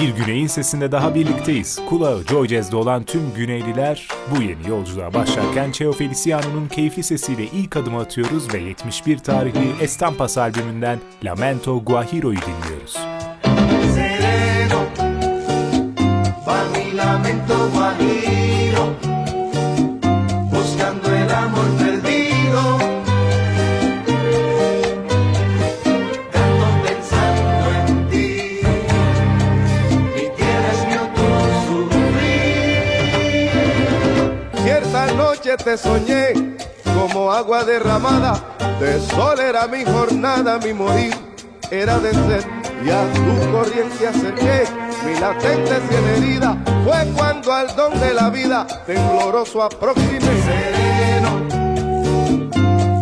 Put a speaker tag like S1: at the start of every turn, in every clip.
S1: Bir Güney'in sesinde daha birlikteyiz. Kulağı Joy Jazz'de olan tüm Güneyliler bu yeni yolculuğa başlarken Cheo Feliciano'nun keyifli sesiyle ilk adımı atıyoruz ve 71 tarihli Estampas albümünden Lamento Guajiro'yu dinliyoruz. Sereno,
S2: te soñé como agua derramada, de sol era mi jornada, mi morir era de sed, y a tu corriente acerqué, mi latente cien herida, fue cuando al don de la vida tembloroso aproximé. Sereno,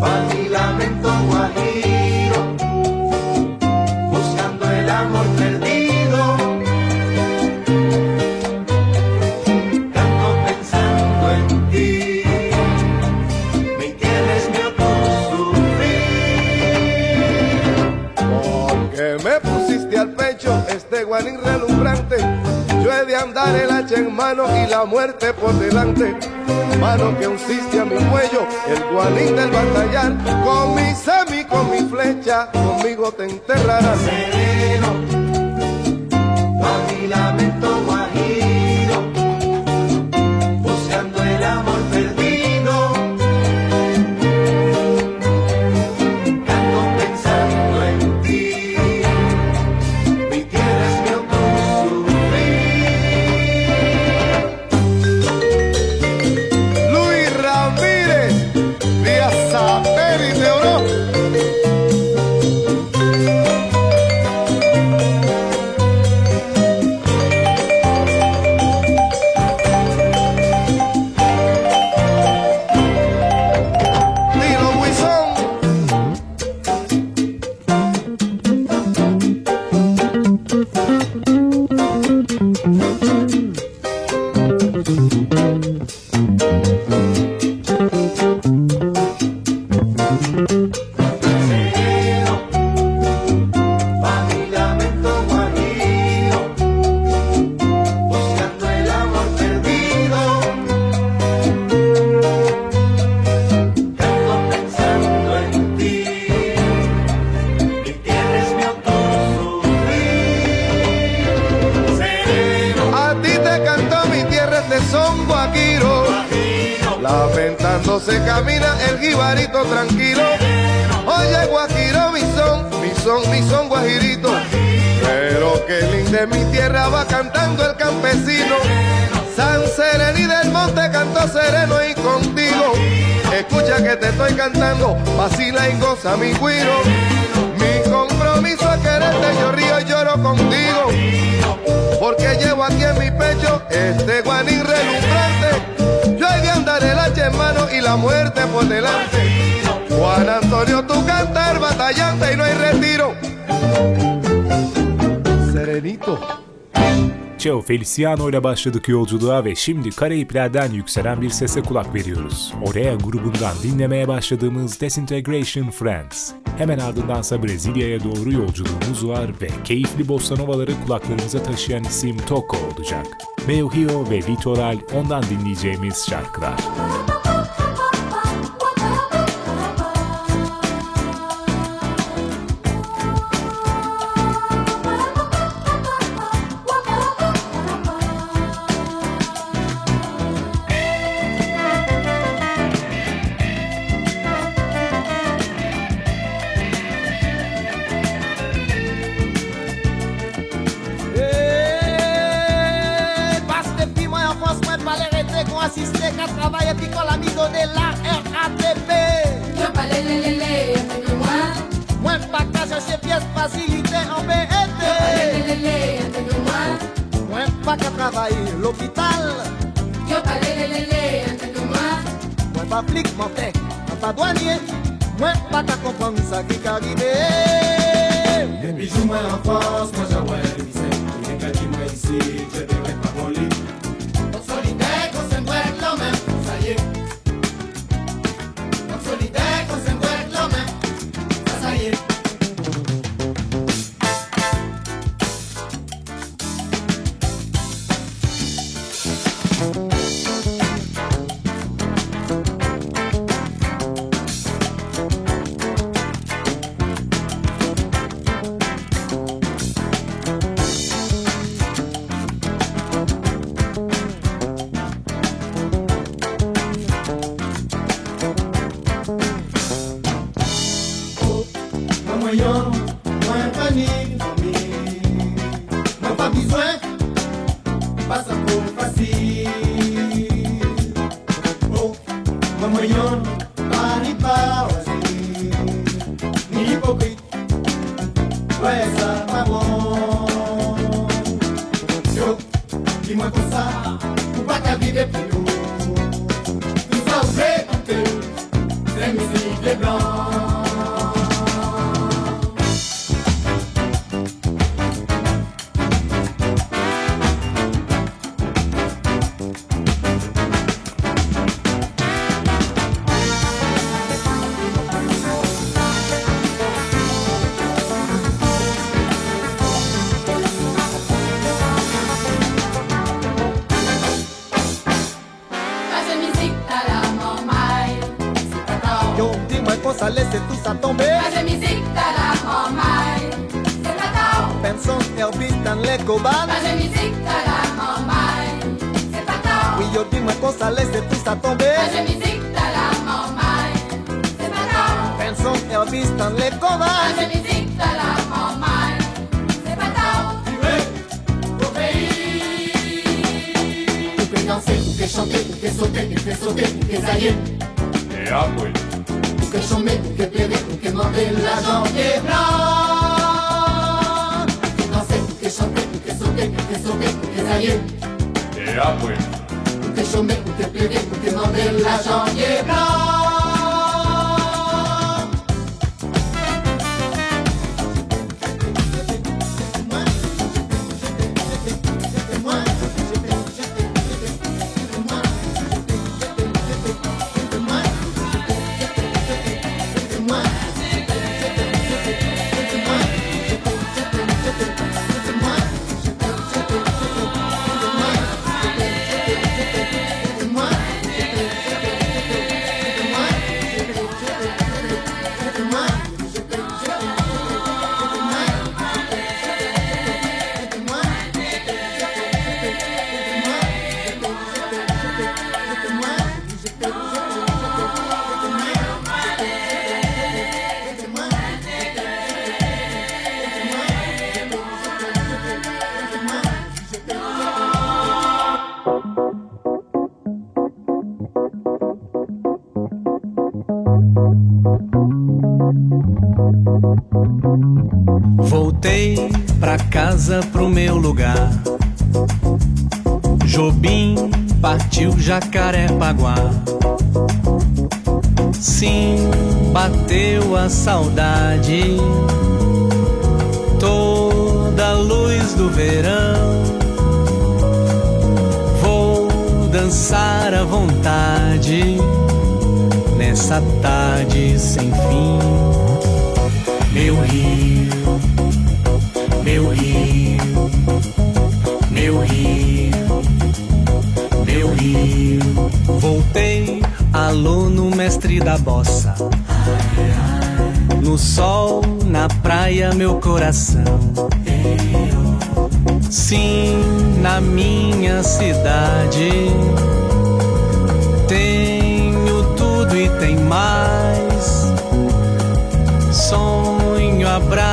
S2: pa' mi lamento guajiro, buscando el amor guanín relumbrante. Yo he de andar el hacha en mano y la muerte por delante. Mano que unciste a mi cuello, el guanín del batallar. Con mi semi, con mi flecha, conmigo te enterrarás. Sereno, con mi
S1: Feliciano ile başladık yolculuğa ve şimdi Karayipler'den yükselen bir sese kulak veriyoruz. Oraya grubundan dinlemeye başladığımız Disintegration Friends. Hemen ardındansa Brezilya'ya doğru yolculuğumuz var ve keyifli bossa novaları kulaklarımıza taşıyan isim Toko olacak. Meohio ve Litoral ondan dinleyeceğimiz şarkılar.
S3: casa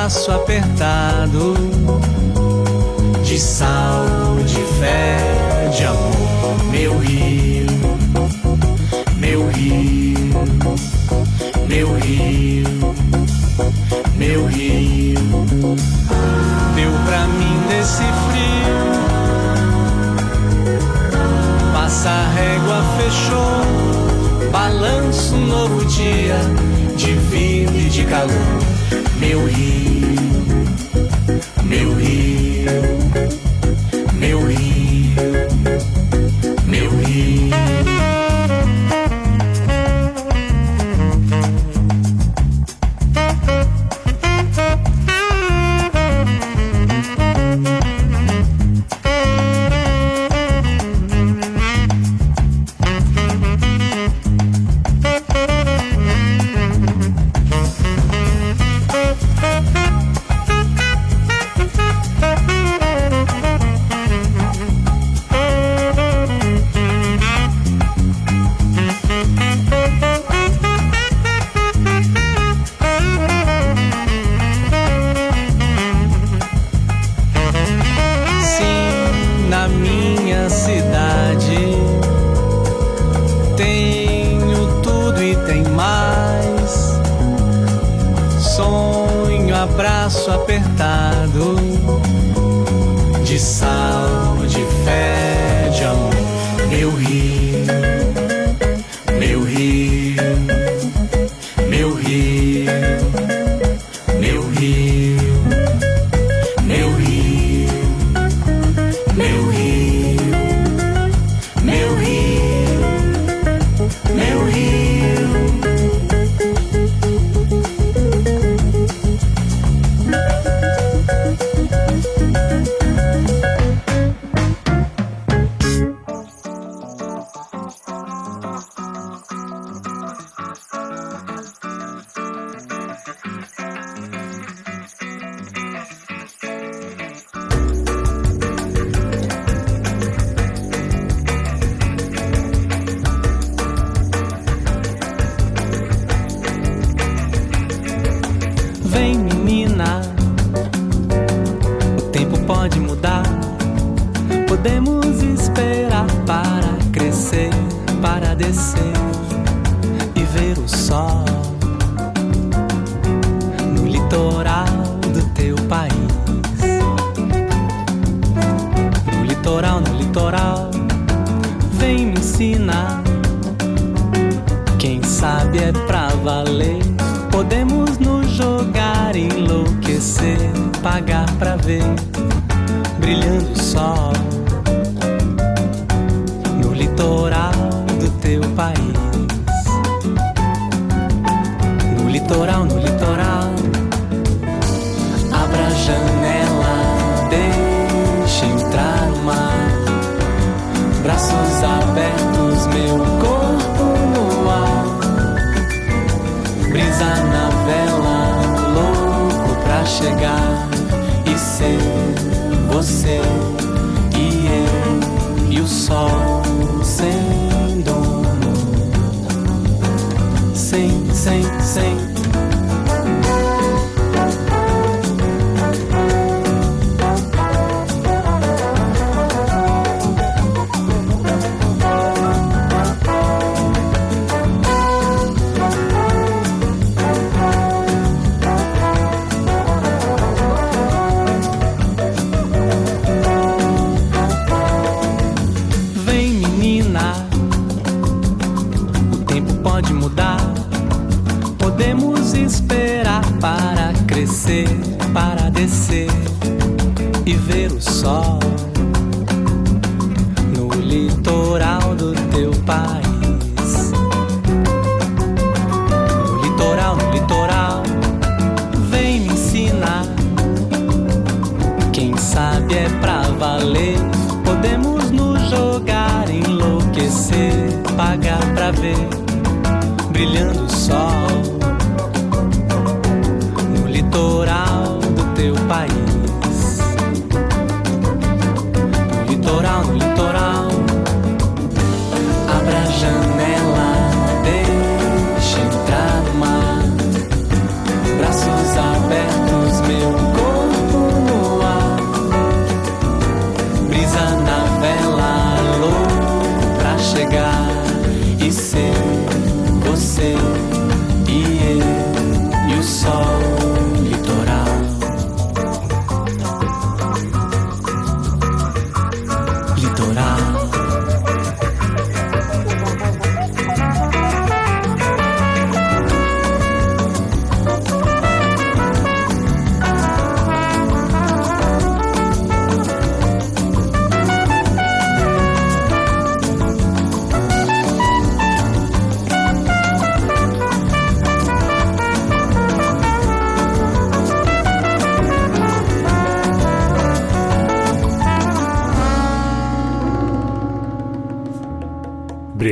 S3: Abraço apertado de sal, de fé, de amor, meu rio, meu rio, meu rio, meu rio. Deu pra mim desse frio, passa a régua, fechou, balanço um novo dia de vida e de calor, meu rio,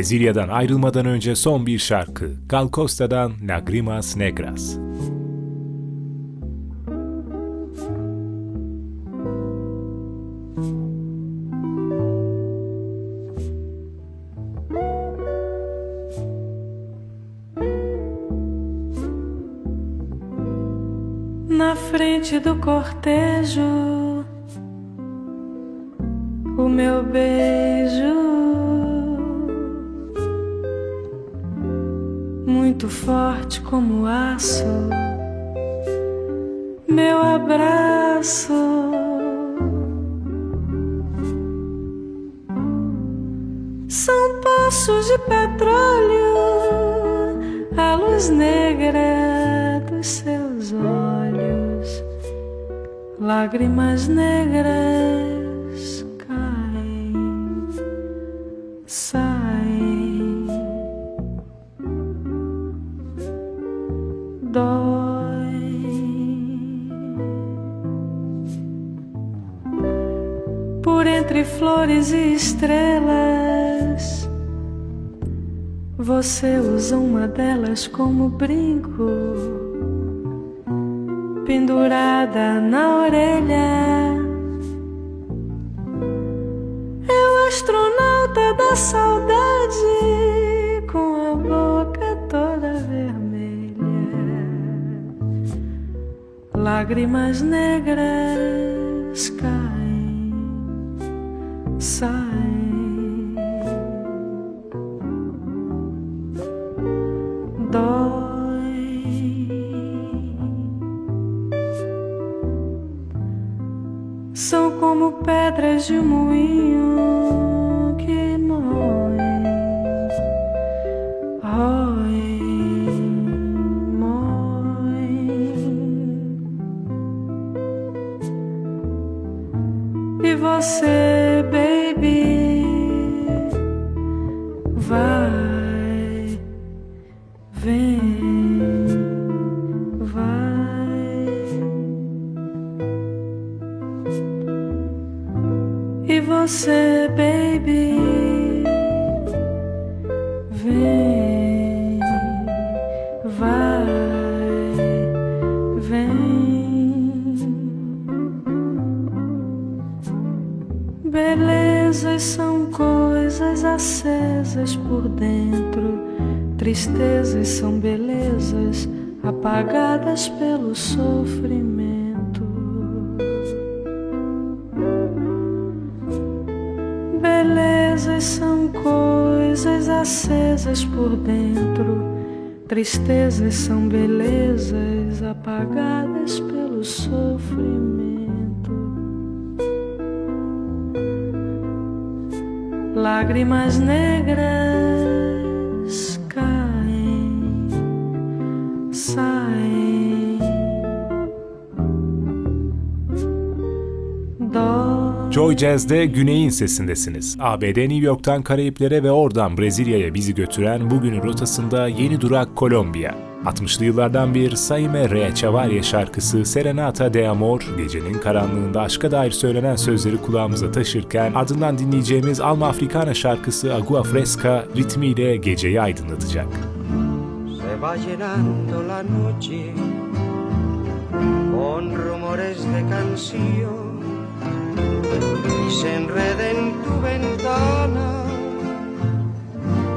S1: Brezilya'dan ayrılmadan önce son bir şarkı. Gal Costa'dan Lagrimas Negras.
S4: Na frente do cortejo, o meu be. forte como aço, meu abraço. São poços de petróleo, a luz negra dos seus olhos, lágrimas negras. Flores e estrelas. Você usa uma delas como brinco, pendurada na orelha. É o astronauta da saudade com a boca toda vermelha, lágrimas negras de um moinho Lágrimas negras caem, saem.
S1: Joy Jazz'de Güney'in sesindesiniz. ABD New York'tan Karayiplere ve oradan Brezilya'ya bizi götüren bugünün rotasında yeni durak Kolombiya. 60'lı yıllardan bir Saime Re Chavaria şarkısı Serenata de Amor, gecenin karanlığında aşka dair söylenen sözleri kulağımıza taşırken ardından dinleyeceğimiz Alma Africana şarkısı Agua Fresca ritmiyle geceyi aydınlatacak.
S5: Se va llenando la noche con rumores de canción y se enreda en tu ventana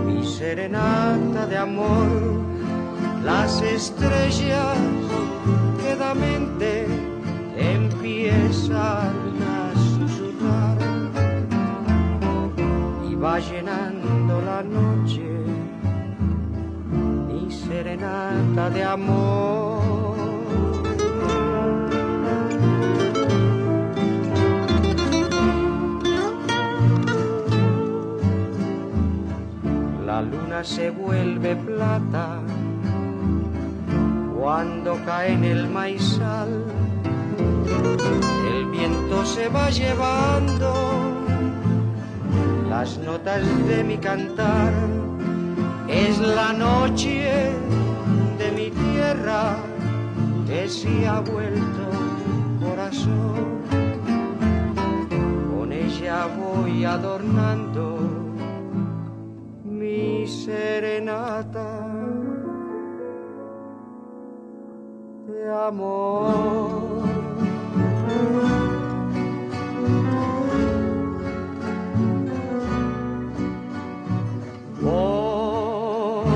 S5: mi serenata de amor. Las estrellas quedamente empiezan a susurrar y va llenando la noche mi serenata de amor. La luna se vuelve plata cuando cae en el maizal. El viento se va llevando las notas de mi cantar. Es la noche de mi tierra que se ha vuelto corazón. Con ella voy adornando mi serenata amor. Voy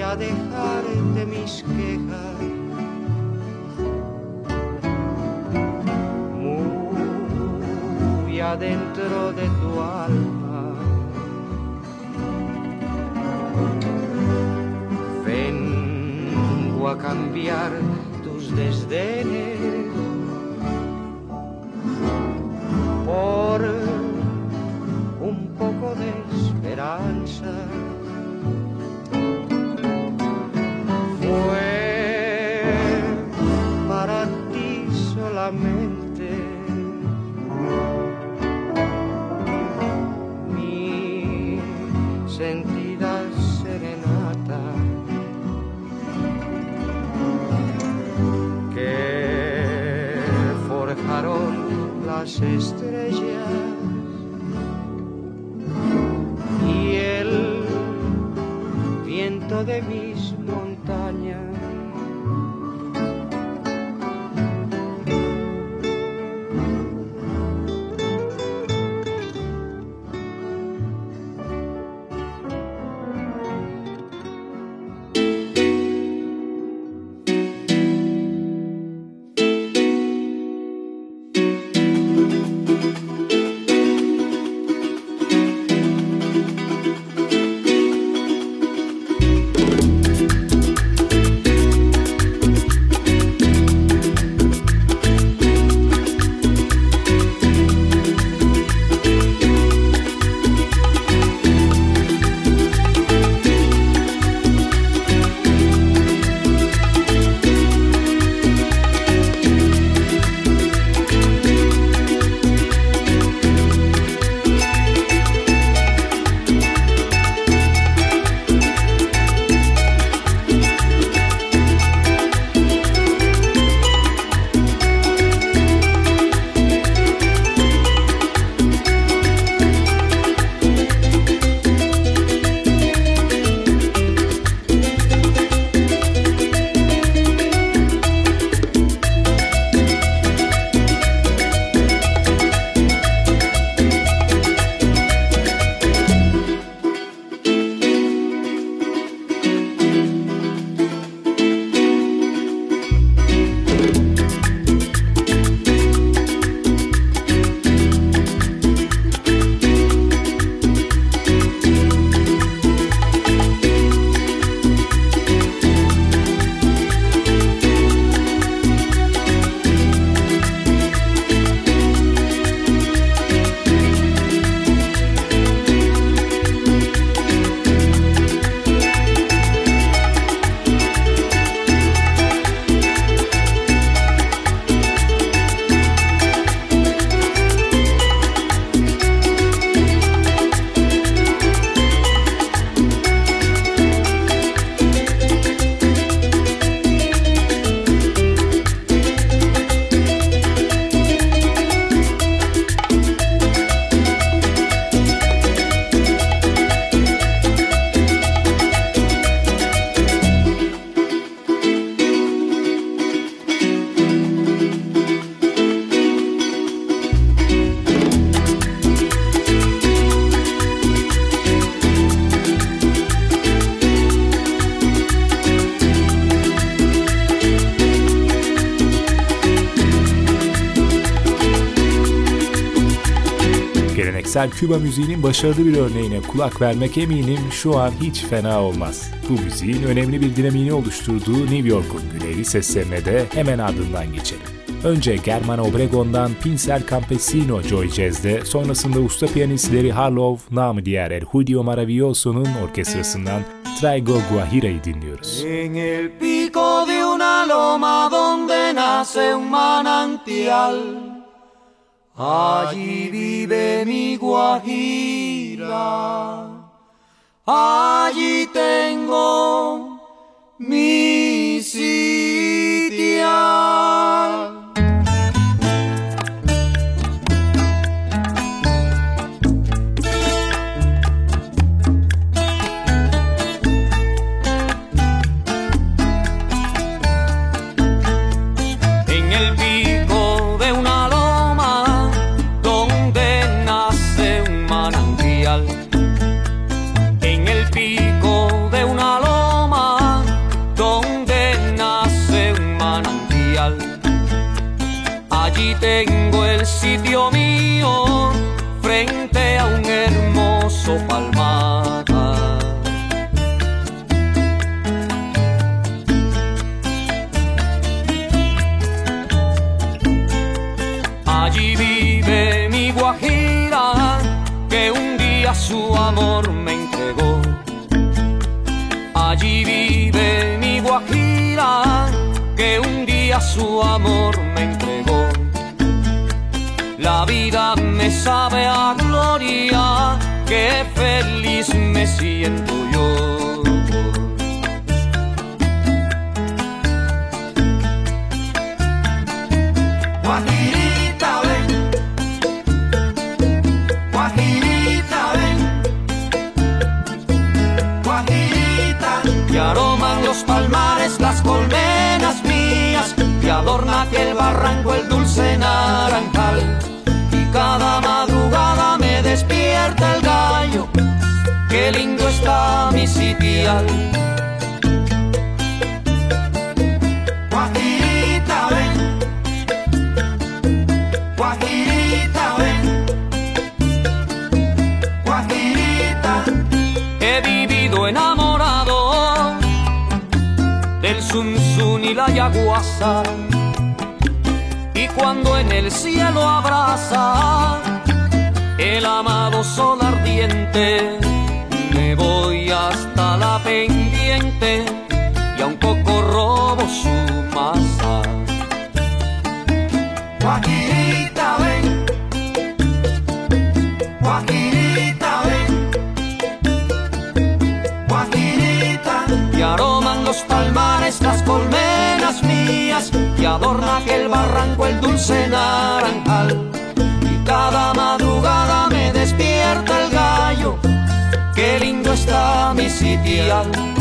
S5: a dejarte mis quejas. Muy adentro de tu alma. A cambiar desdenes por un poco de esperanza.
S1: Geleneksel Küba müziğinin başarılı bir örneğine kulak vermek eminim şu an hiç fena olmaz. Bu müziğin önemli bir dinamiğini oluşturduğu New York'un güneyli seslerine de hemen ardından geçelim. Önce Germano Obregon'dan Pincel Campesino Joy Jazz'de, sonrasında usta piyanist Larry Harlow, namı diğer El Judio Maravilloso'nun orkestrasından Traigo Guajira'yı dinliyoruz.
S6: En el pico de una loma donde nace un manantial Allí vive mi Guajira, allí tengo mi sitial.
S7: Sabe a gloria, que feliz me siento yo. Guajirita,
S6: ven. Guajirita, ven. Guajirita. He vivido enamorado del sunsun y la yaguasa. Y cuando en el cielo abraza el amado sol ardiente pendiente y a un poco robo su masa. Guajirita ven, guajirita ven, guajirita. Y aroman los palmares, las colmenas mías y adorna aquel barranco el dulce naranjal.
S8: si tiang.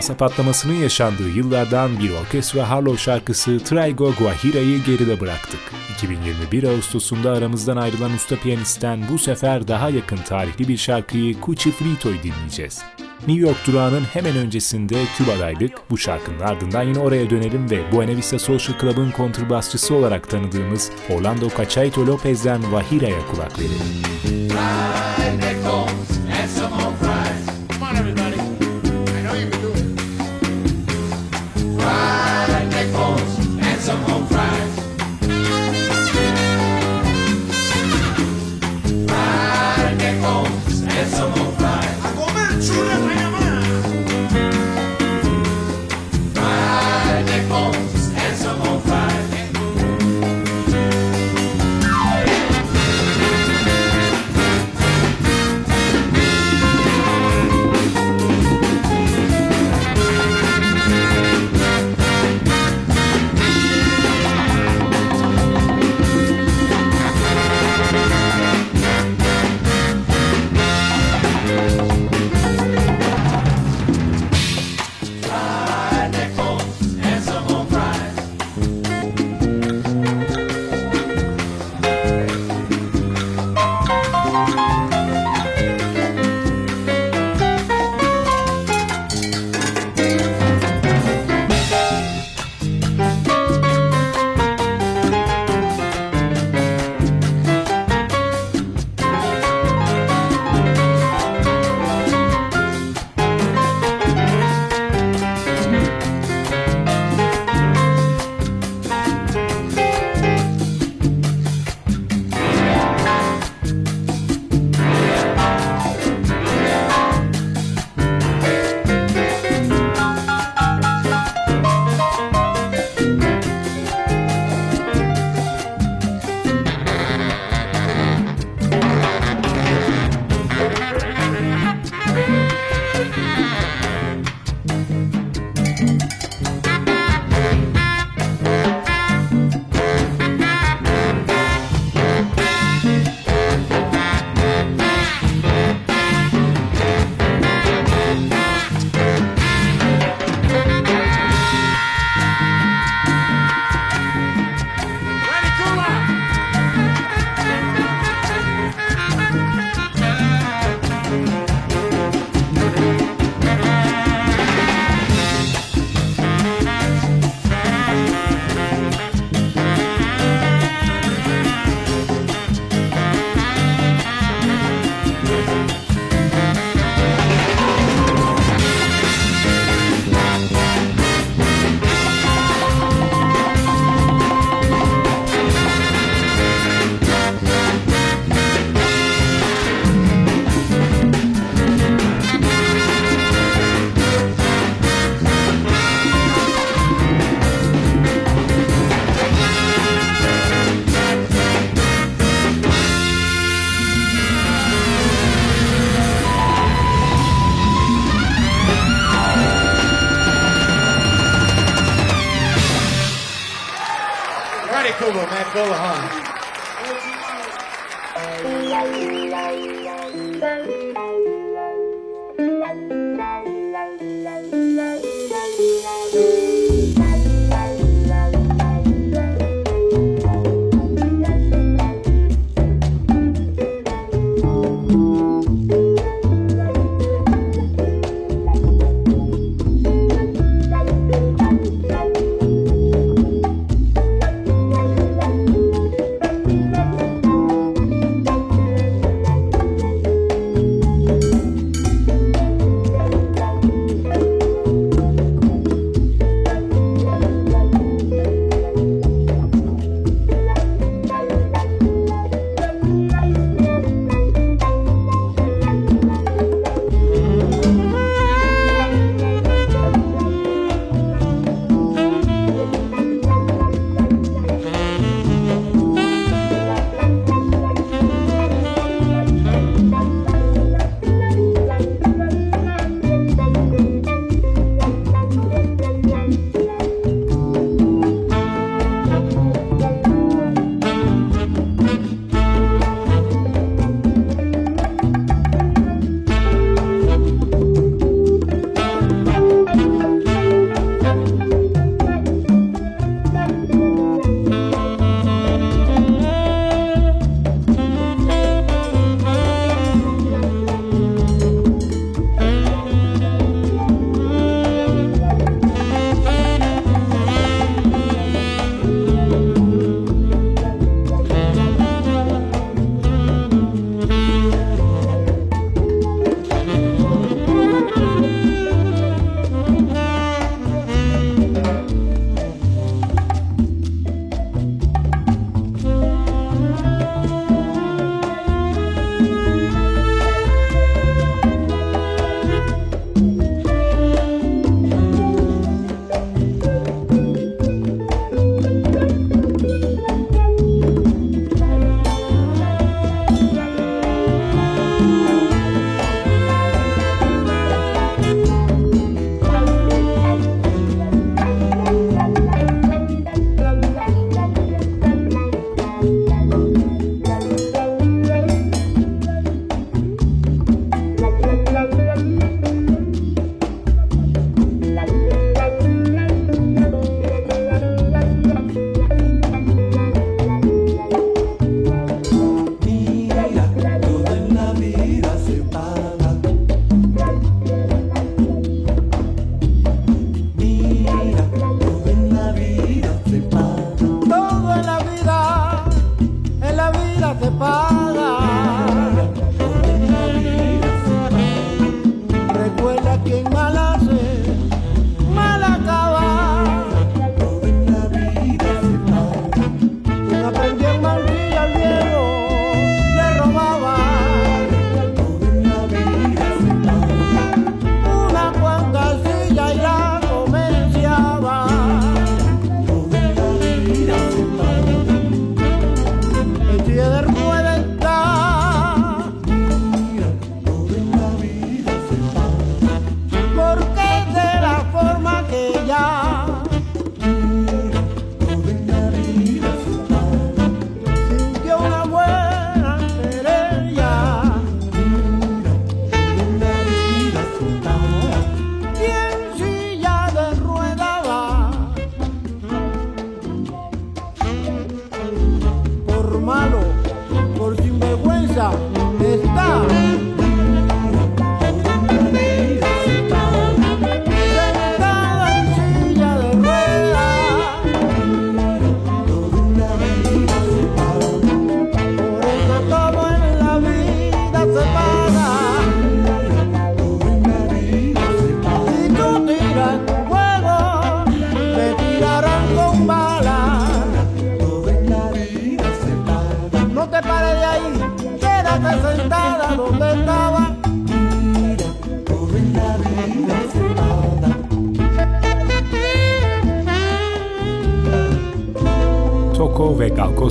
S1: Salsa patlamasının yaşandığı yıllardan bir orkestra Harlow şarkısı Traigo Guajira'yı geride bıraktık. 2021 Ağustos'unda aramızdan ayrılan usta piyanistten bu sefer daha yakın tarihli bir şarkıyı Cuchi Frito'yu dinleyeceğiz. New York durağının hemen öncesinde Küba'daydık. Bu şarkının ardından yine oraya dönelim ve Buena Vista Social Club'ın kontrbasçısı olarak tanıdığımız Orlando Cachaito Lopez'den Wahira'ya kulak verelim.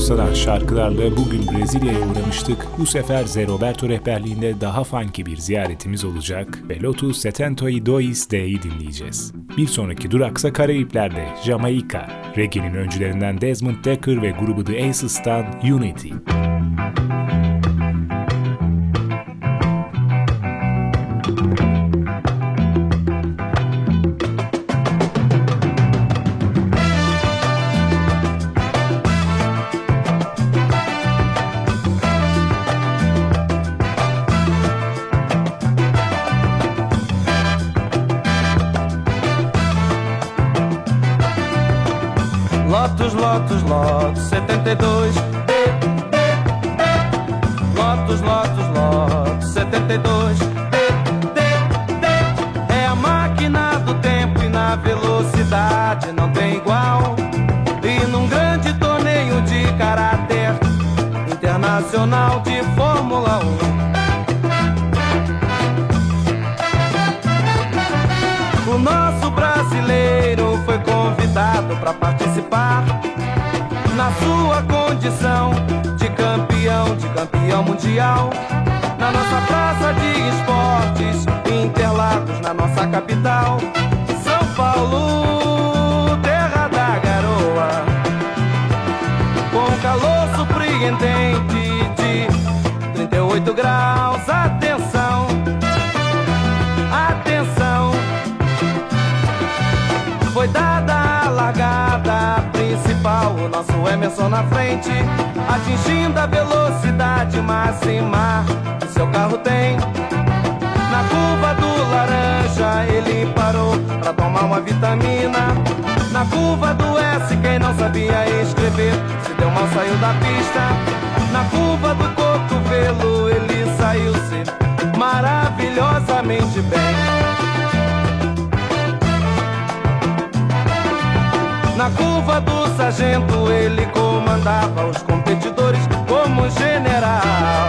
S1: Costa'dan şarkılarla bugün Brezilya'ya uğramıştık. Bu sefer Zé Roberto rehberliğinde daha funky bir ziyaretimiz olacak ve Lotus Setentoi Dois De'yi dinleyeceğiz. Bir sonraki duraksa Karayipler'de Jamaika. Reggae'nin öncülerinden Desmond Decker ve grubu The Aces'tan Unity.
S9: Lotus, Lotus 72 participar na sua condição de campeão, de campeão mundial. Na nossa praça de esportes, Interlagos, na nossa capital, São Paulo, o nosso Emerson na frente, atingindo a velocidade máxima que seu carro tem. Na curva do laranja ele parou pra tomar uma vitamina. Na curva do S quem não sabia escrever se deu mal saiu da pista. Na curva do cotovelo ele saiu-se maravilhosamente bem. Na curva do sargento ele comandava os competidores como general.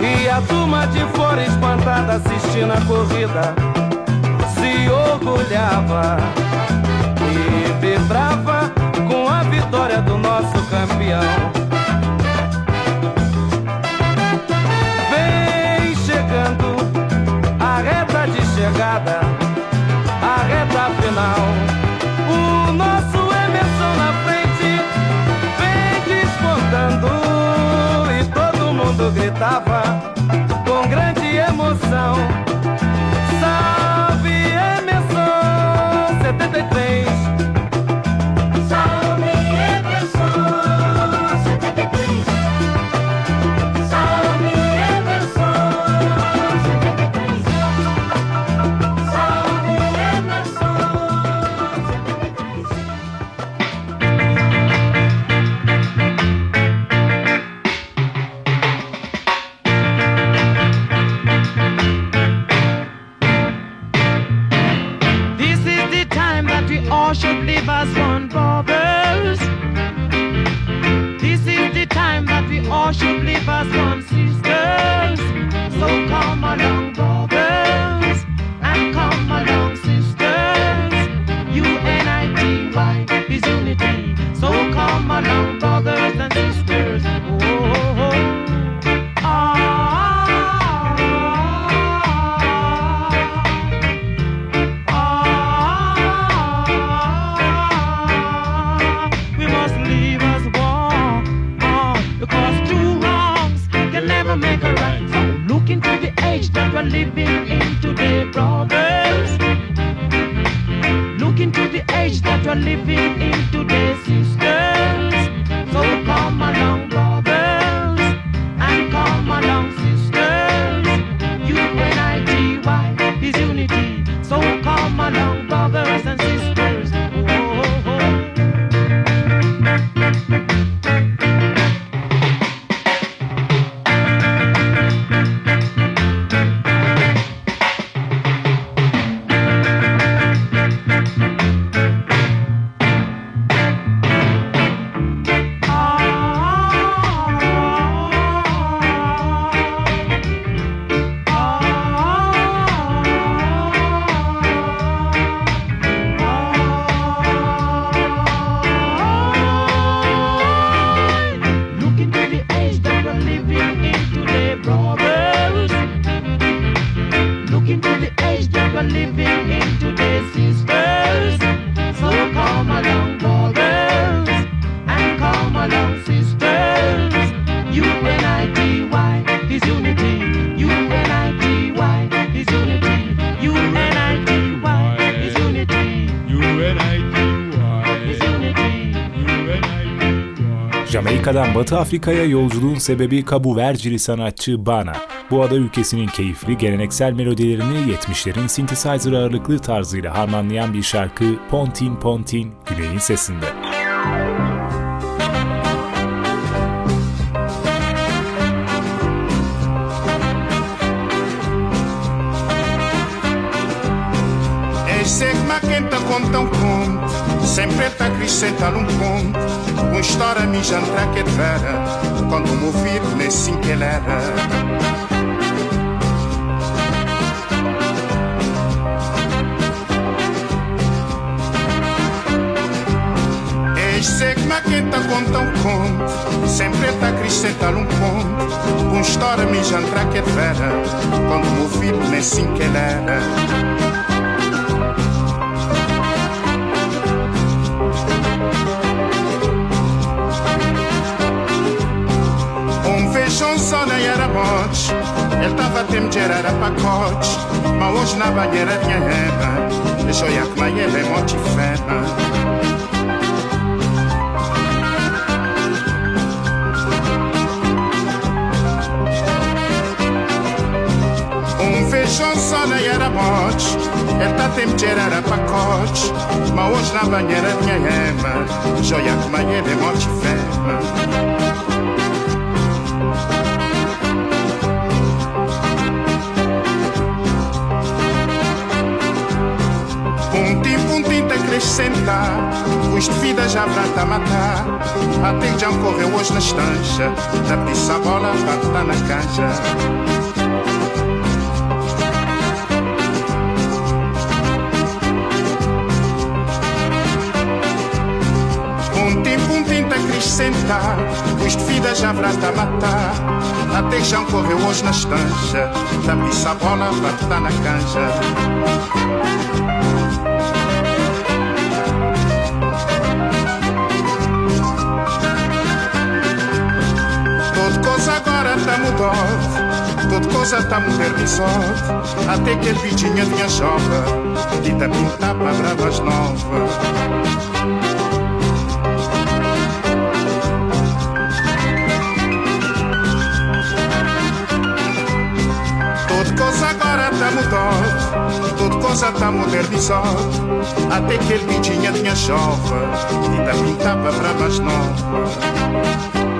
S9: E a turma de fora espantada assistindo a corrida se orgulhava e vibrava com a vitória do nosso campeão. Emoção. Salve Emerson 73.
S10: age that we're living in today, brothers. Look into the age that we're living
S1: Batı Afrika'ya yolculuğun sebebi Cabo Verde'li sanatçı Bana. Bu ada ülkesinin keyifli, geleneksel melodilerini 70'lerin synthesizer ağırlıklı tarzıyla harmanlayan bir şarkı Pontin Pontin Güney'in sesinde.
S11: Maquenta conta um conto Sempre acrescentando um ponto Uma história me já entra que vera Quando me ouvir nesse que ele era sei que maquenta conta um conto Sempre tá acrescentando um ponto Uma história me já entra que vera Quando me ouvir nesse que ele era pomoć El tawa tym dzierara pakoć Małoż na banierę wieba Wyszo jak ma jele moci fena Um feijão só na era morte El ta tym dzierara pakoć Małoż na banierę wieba Wyszo jak ma jele Custo de vida já brata a matar. Até já correu hoje na estancha. Da pizza a bola, bata na caixa Puntim, puntim, tem que acrescentar de vida já brata a matar. Até já correu hoje na estancha. Da pizza a bola, bata na caixa Tudo coisa tá modernizado Até que ele bichinha tinha jova E tá pintar bravas novas coisa agora tá mudado Tudo coisa tá modernizado Até que ele tinha jova E tá pintar para bravas novas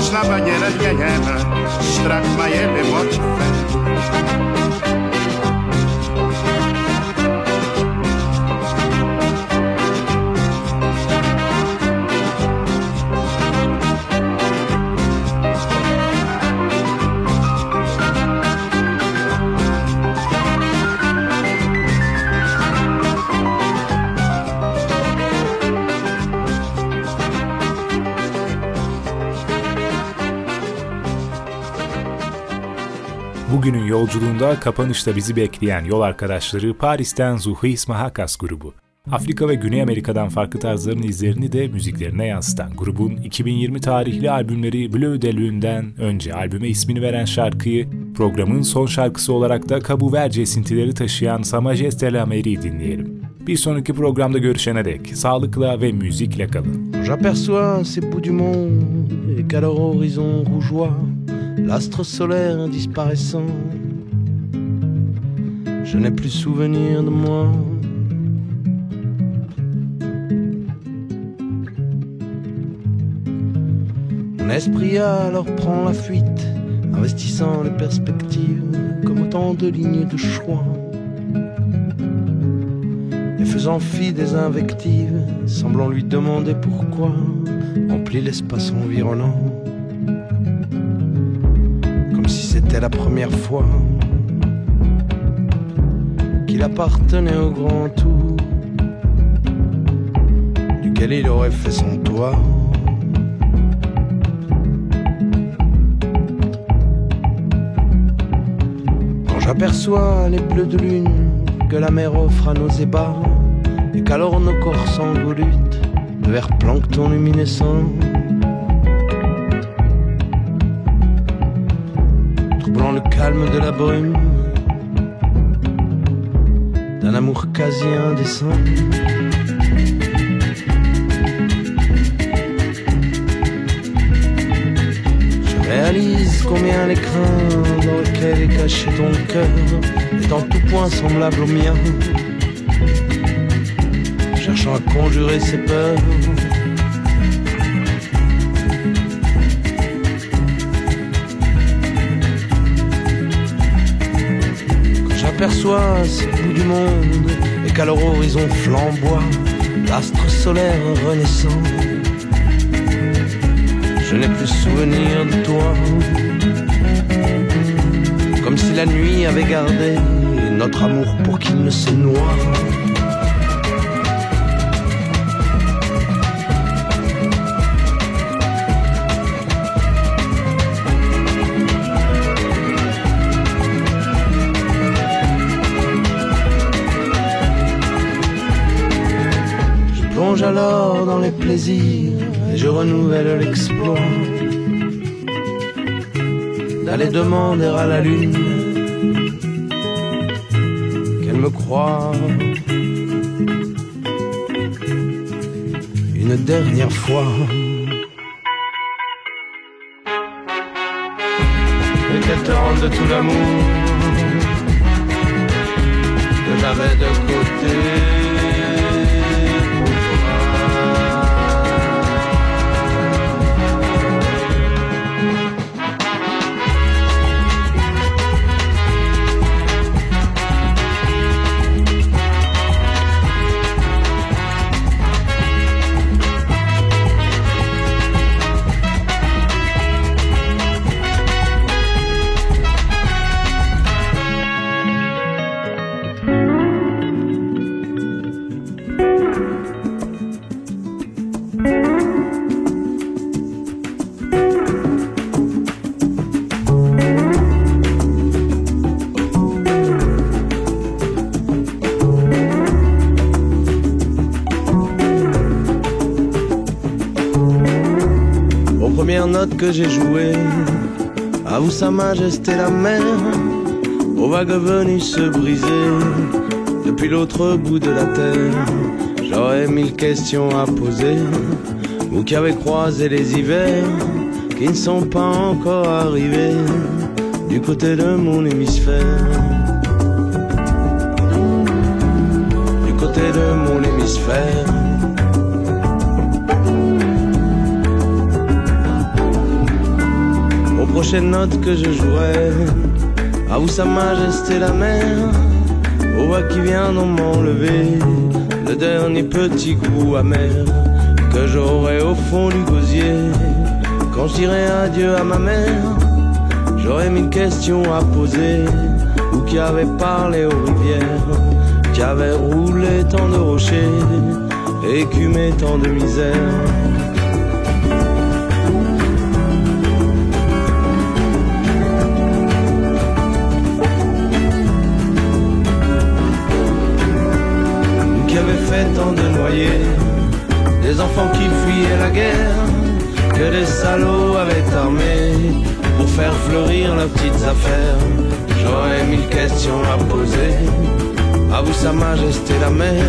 S11: już na bagiera zmieniemy, strach majemy moc.
S1: Bugünün yolculuğunda kapanışta bizi bekleyen yol arkadaşları Paris'ten Zuhis Mahakas grubu. Afrika ve Güney Amerika'dan farklı tarzların izlerini de müziklerine yansıtan grubun 2020 tarihli albümleri Bleu de önce albüme ismini veren şarkıyı, programın son şarkısı olarak da Cabo Verde esintileri taşıyan Sa Majesté la Mairie dinleyelim. Bir sonraki programda görüşene dek sağlıkla ve müzikle kalın.
S12: J'aperçois ces bouts du monde et qu'à leur rougeois l'astre solaire disparaissant. Je n'ai plus souvenir de moi. Mon esprit alors prend la fuite, investissant les perspectives comme autant de lignes de choix. Et faisant fi des invectives, semblant lui demander pourquoi, remplit l'espace environnant. La première fois qu'il appartenait au grand tout, duquel il aurait fait son toit. Quand j'aperçois les bleus de lune que la mer offre à nos ébats, et qu'alors nos corps s'envolutent de verre plancton luminescent. Calme de la brume, d'un amour quasi indécent. Je réalise combien l'écrin dans lequel est caché ton cœur est en tout point semblable au mien, cherchant à conjurer ses peurs. J'aperçois ce bout du monde et qu'à leur horizon flamboie l'astre solaire renaissant, je n'ai plus souvenir de toi. Comme si la nuit avait gardé notre amour pour qu'il ne se noie. Alors dans les plaisirs et je renouvelle l'exploit d'aller demander à la lune qu'elle me croit une dernière fois. Et qu'elle te rende tout l'amour que j'avais de côté. J'ai jouées, à vous sa majesté la mer, aux vagues venues se briser depuis l'autre bout de la terre. J'aurais mille questions à poser, vous qui avez croisé les hivers qui ne sont pas encore arrivés du côté de mon hémisphère. Du côté de mon hémisphère. Aux prochaines notes que je jouerai. À vous, Sa Majesté la mer, au voix qui vient m'enlever le dernier petit coup amer que j'aurai au fond du gosier. Quand je adieu à ma mère, j'aurai mille questions à poser. Vous qui avez parlé aux rivières, qui avez roulé tant de rochers, écumé tant de misère. Tant de noyés, des enfants qui fuyaient la guerre, que des salauds avaient armé pour faire fleurir leurs petites affaires. J'aurais mille questions à poser, à vous Sa Majesté la mer,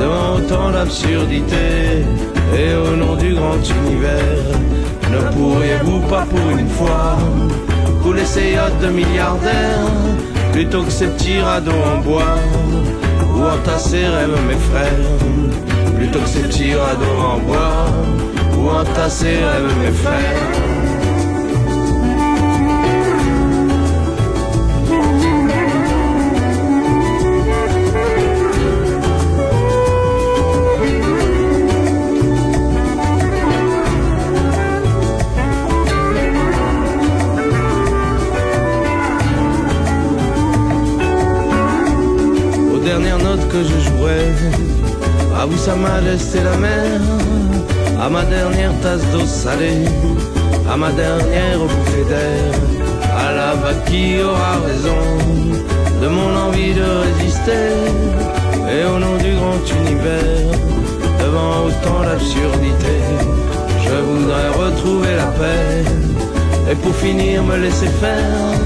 S12: devant autant d'absurdité et au nom du grand univers. Ne pourriez-vous pas pour une fois ces yachts de milliardaires plutôt que ces petits radeaux en bois? Où entasser rêvent mes frères plutôt que ces petits radeaux en bois où entasser rêvent mes frères. À vous sa majesté la mer, à ma dernière tasse d'eau salée, à ma dernière bouffée d'air, à la vague qui aura raison de mon envie de résister, et au nom du grand univers, devant autant d'absurdité, je voudrais retrouver la paix, et pour finir me laisser faire,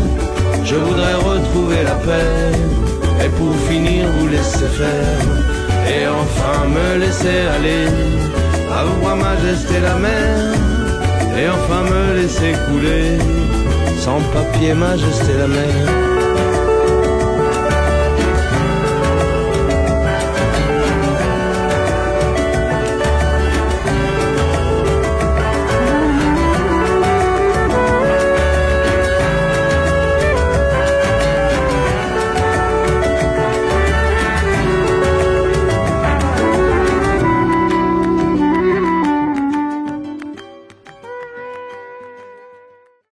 S12: je voudrais retrouver la paix. Et pour finir vous laisser faire et enfin me laisser aller à voir majesté la mer. Et enfin me laisser couler sans papier majesté la mer